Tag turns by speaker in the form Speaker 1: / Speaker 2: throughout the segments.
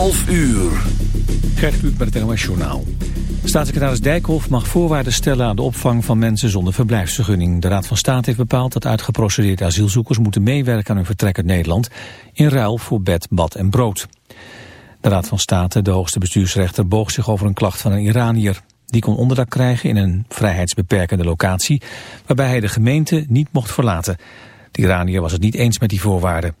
Speaker 1: 11 uur.
Speaker 2: Gert Kluk met het NOS Journaal. Staatssecretaris Dijkhoff mag voorwaarden stellen aan de opvang van mensen zonder verblijfsvergunning. De Raad van State heeft bepaald dat uitgeprocedeerde asielzoekers moeten meewerken aan hun vertrek uit Nederland in ruil voor bed, bad en brood. De Raad van State, de hoogste bestuursrechter, boog zich over een klacht van een Iranier. Die kon onderdak krijgen in een vrijheidsbeperkende locatie waarbij hij de gemeente niet mocht verlaten. De Iranier was het niet eens met die voorwaarden.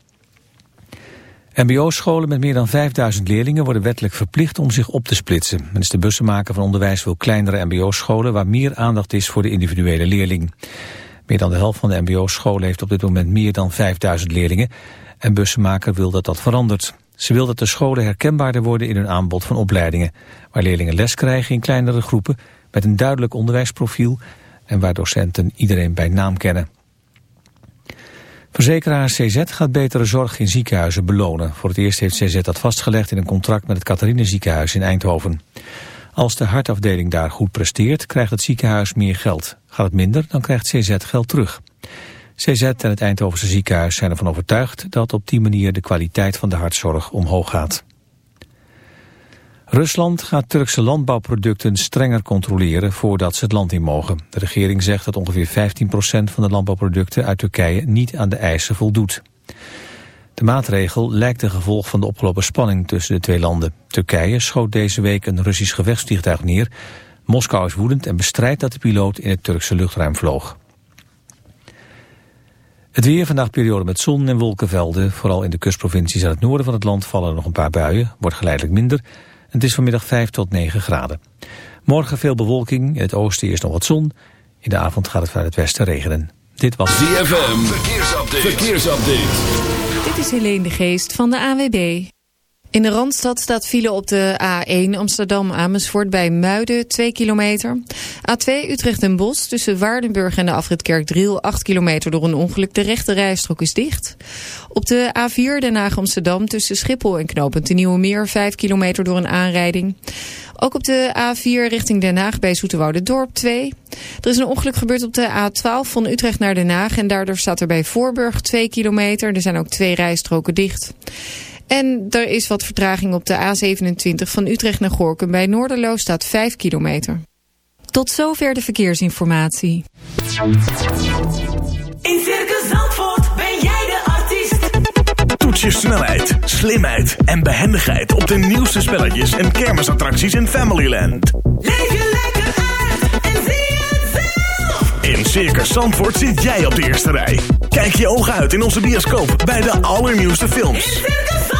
Speaker 2: MBO-scholen met meer dan 5000 leerlingen worden wettelijk verplicht om zich op te splitsen. Minister Bussenmaker van Onderwijs wil kleinere MBO-scholen waar meer aandacht is voor de individuele leerling. Meer dan de helft van de MBO-scholen heeft op dit moment meer dan 5000 leerlingen. En Bussenmaker wil dat dat verandert. Ze wil dat de scholen herkenbaarder worden in hun aanbod van opleidingen. Waar leerlingen les krijgen in kleinere groepen met een duidelijk onderwijsprofiel en waar docenten iedereen bij naam kennen. Verzekeraar CZ gaat betere zorg in ziekenhuizen belonen. Voor het eerst heeft CZ dat vastgelegd in een contract met het Catharine ziekenhuis in Eindhoven. Als de hartafdeling daar goed presteert, krijgt het ziekenhuis meer geld. Gaat het minder, dan krijgt CZ geld terug. CZ en het Eindhovense ziekenhuis zijn ervan overtuigd dat op die manier de kwaliteit van de hartzorg omhoog gaat. Rusland gaat Turkse landbouwproducten strenger controleren voordat ze het land in mogen. De regering zegt dat ongeveer 15% van de landbouwproducten uit Turkije niet aan de eisen voldoet. De maatregel lijkt een gevolg van de opgelopen spanning tussen de twee landen. Turkije schoot deze week een Russisch gevechtsvliegtuig neer. Moskou is woedend en bestrijdt dat de piloot in het Turkse luchtruim vloog. Het weer vandaag periode met zon en wolkenvelden. Vooral in de kustprovincies aan het noorden van het land vallen nog een paar buien. Wordt geleidelijk minder. Het is vanmiddag 5 tot 9 graden. Morgen veel bewolking, in het oosten eerst nog wat zon. In de avond gaat het vanuit het westen regenen. Dit was
Speaker 1: ZFM, verkeersupdate. verkeersupdate.
Speaker 3: Dit is Helene de Geest van de AWB. In de Randstad staat file op de A1 Amsterdam-Amersfoort bij Muiden 2 kilometer. A2 Utrecht en Bos tussen Waardenburg en de afrit Kerkdriel 8 kilometer door een ongeluk. De rechte rijstrook is dicht. Op de A4 Den Haag-Amsterdam tussen Schiphol en Knopend de Nieuwe Meer 5 kilometer door een aanrijding. Ook op de A4 richting Den Haag bij Dorp 2. Er is een ongeluk gebeurd op de A12 van Utrecht naar Den Haag en daardoor staat er bij Voorburg 2 kilometer. Er zijn ook twee rijstroken dicht. En er is wat vertraging op de A27 van Utrecht naar Gorkum. Bij Noorderloo staat 5 kilometer. Tot zover de verkeersinformatie.
Speaker 4: In Circus Zandvoort ben jij de artiest.
Speaker 5: Toets je snelheid, slimheid en behendigheid op de nieuwste spelletjes en kermisattracties in Familyland.
Speaker 4: Leef je lekker uit en zie het zelf.
Speaker 5: In Circus Zandvoort zit jij op de eerste rij. Kijk je ogen uit in onze bioscoop bij de allernieuwste
Speaker 4: In
Speaker 5: films.
Speaker 4: Circus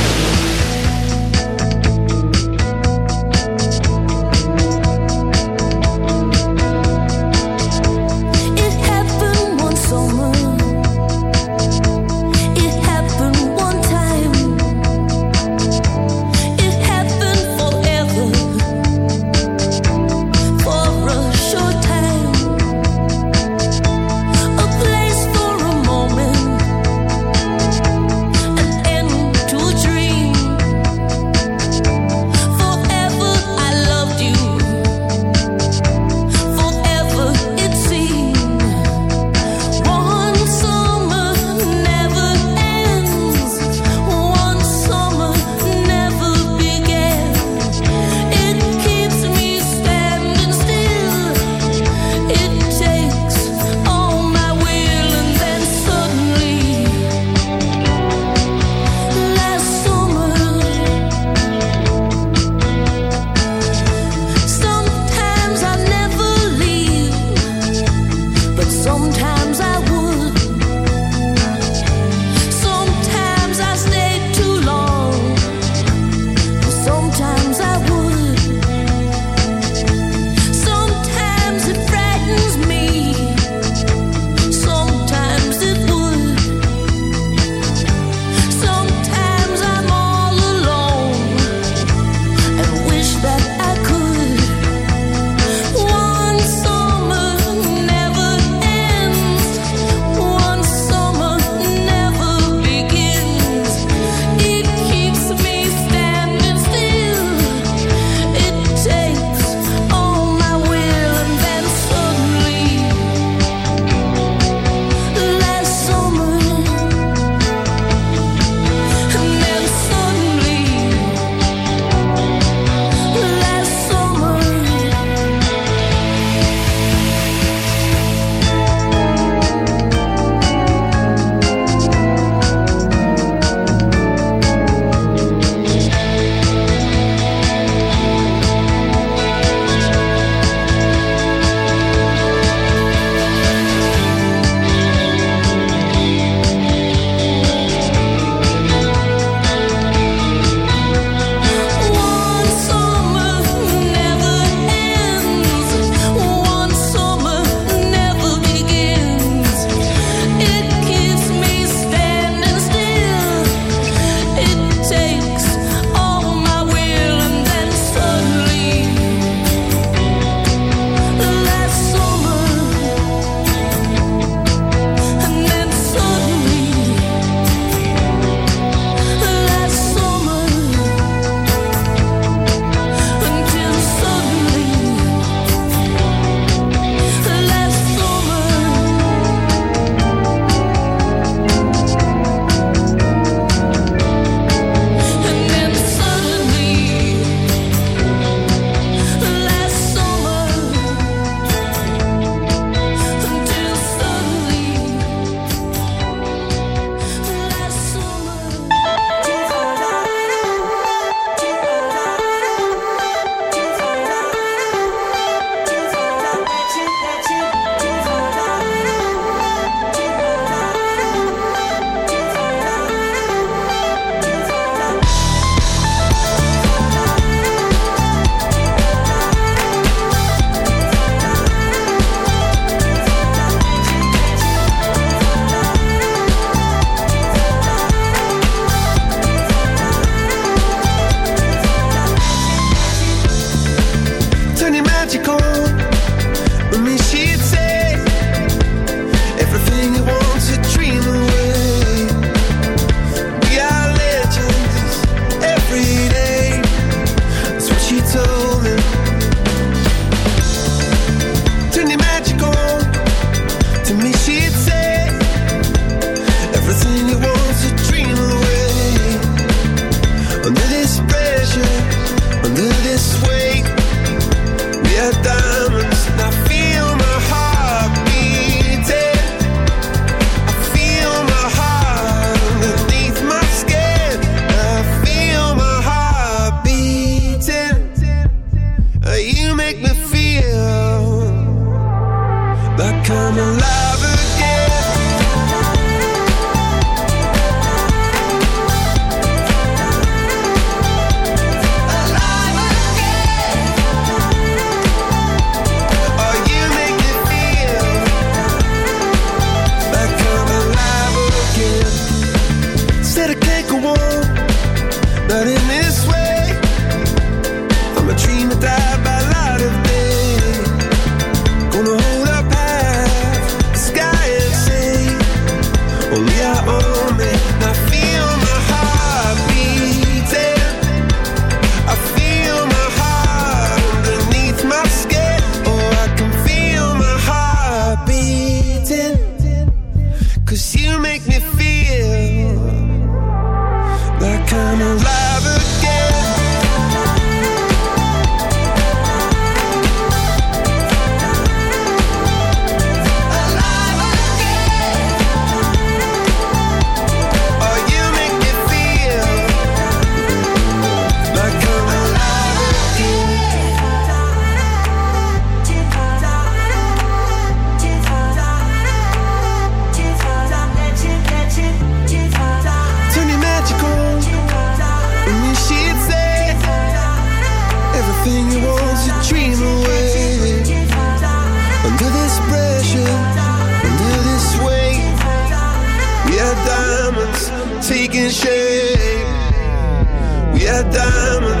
Speaker 6: Taking shape. We are diamonds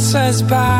Speaker 7: pass us by.